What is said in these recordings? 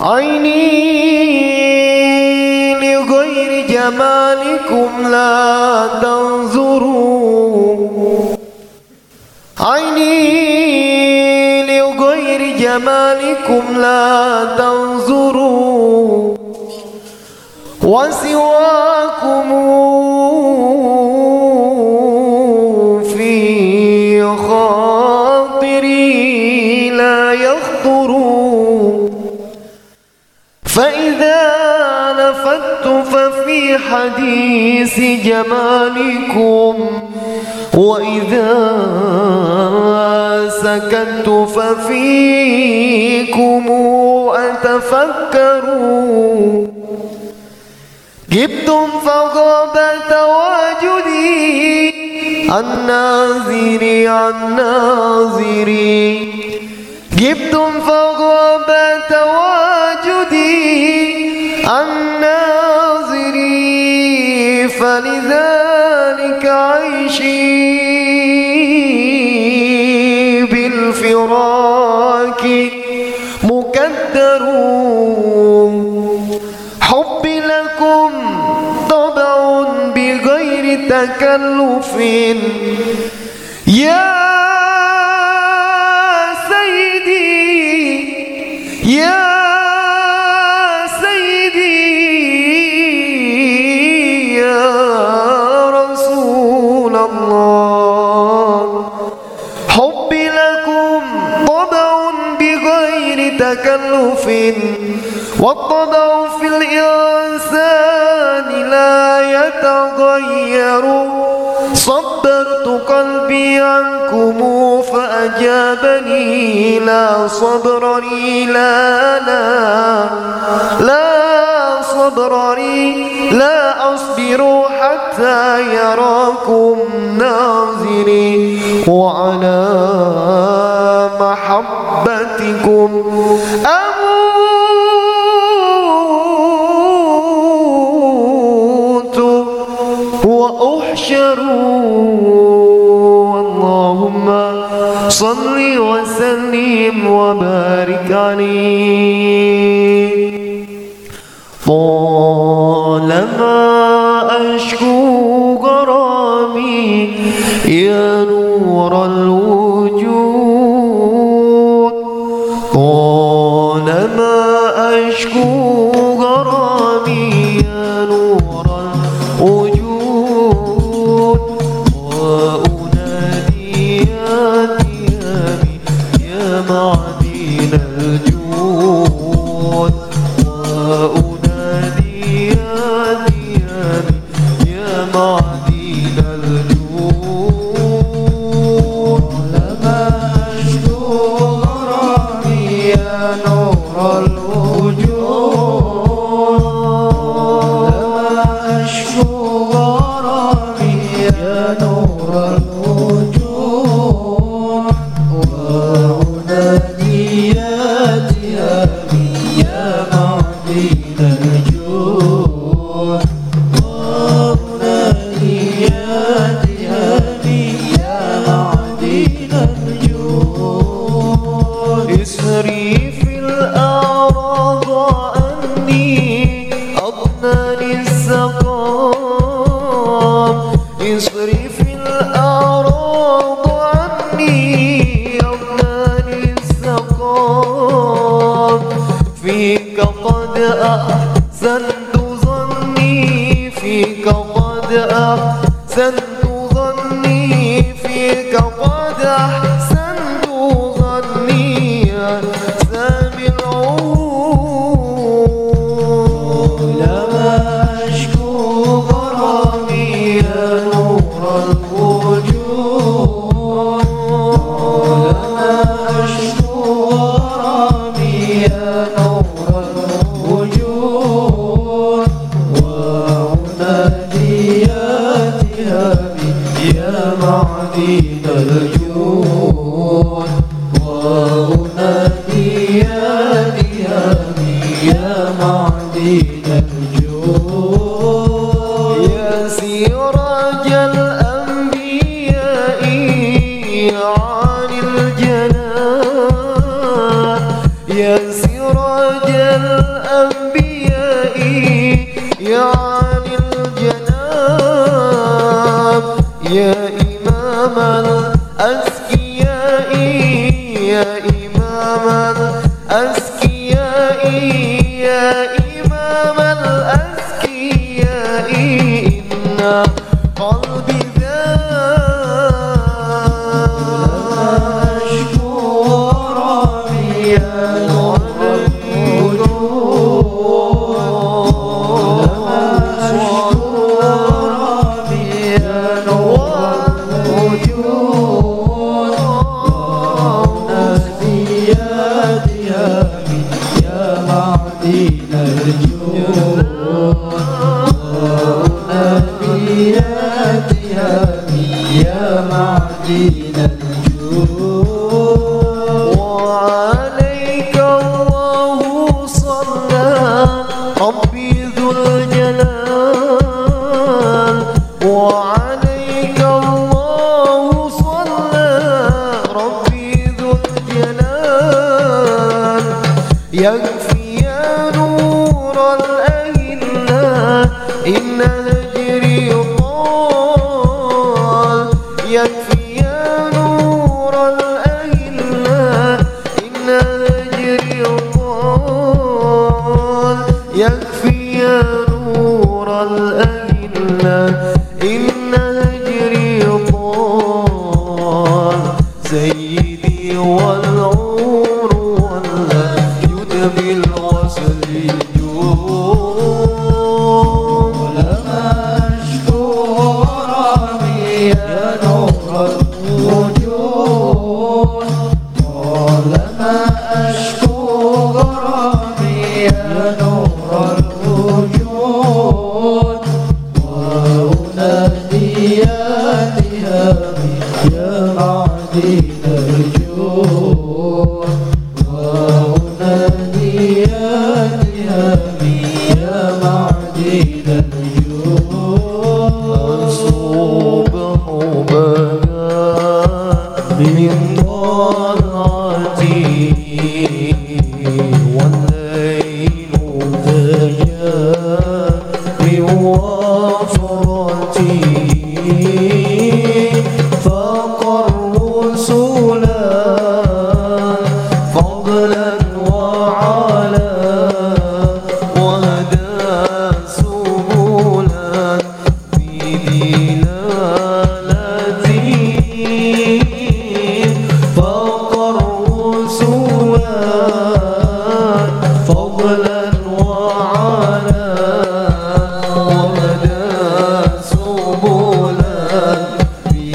عيني لغير جمالكم لا تنظروا. عيني لغير جمالكم لا تنظروا. وسواكم حديث جمالكم. وإذا سكت ففيكم أتفكروا. جبتم فغاب تواجدي. الناظري الناظري جبتم فغاب تواجدي. فلذلك عيشي بالفراق مكدر. حبي لكم طبع بغير تكلف. يا تكلف والطبع في الإنسان لا يتغير. صبرت قلبي عنكم فأجابني لا صبر لي لا لا لا صبر لي لا أصبر حتى يراكم ناظري وعلى محبتكم أموت وأحشر اللهم صل وسلم وبارك عليه. طالما أشكو Medina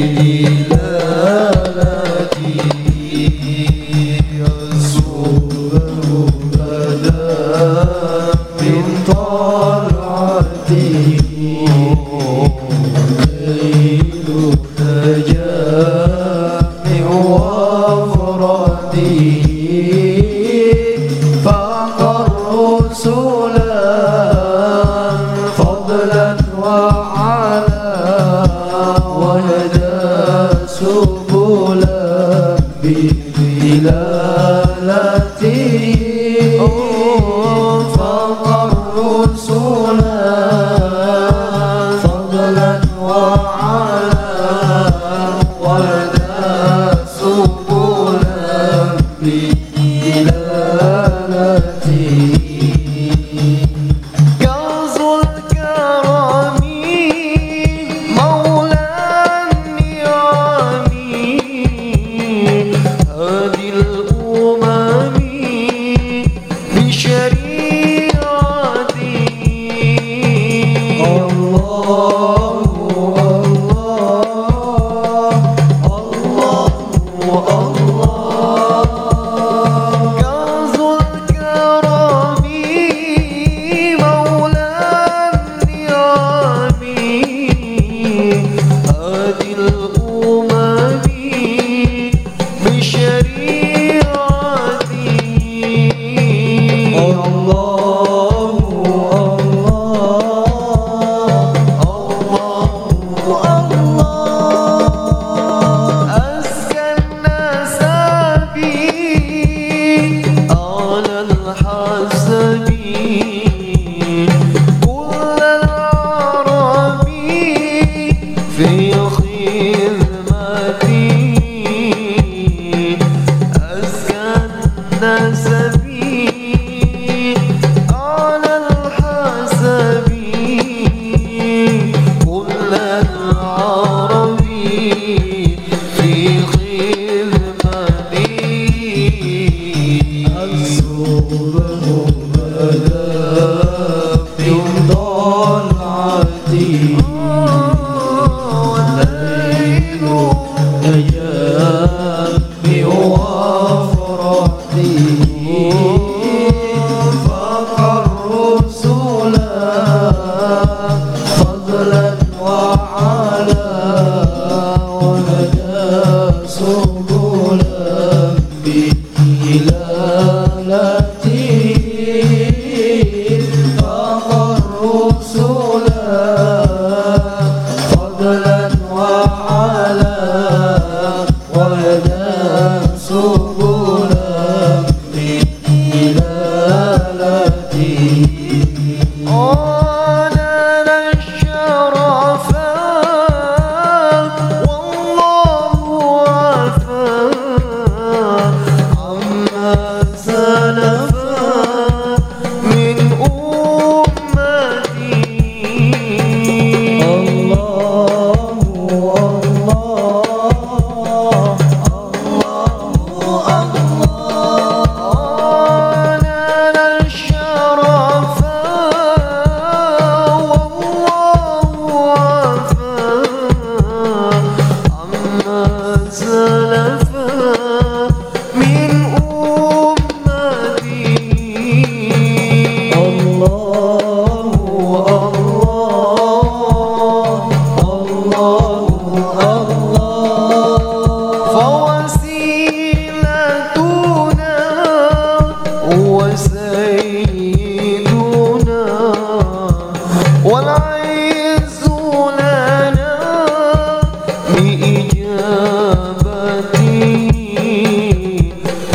You. 我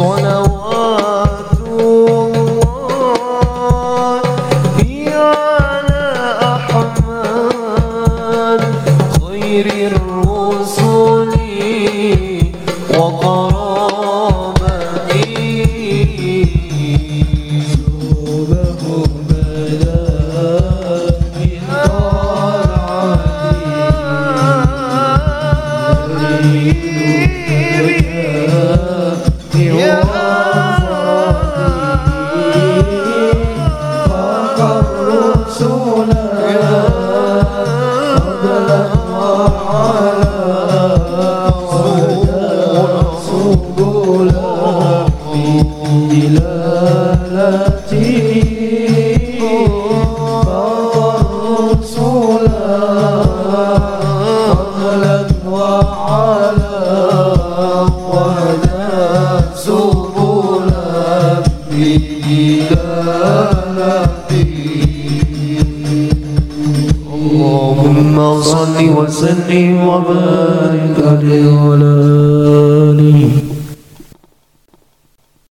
اللهم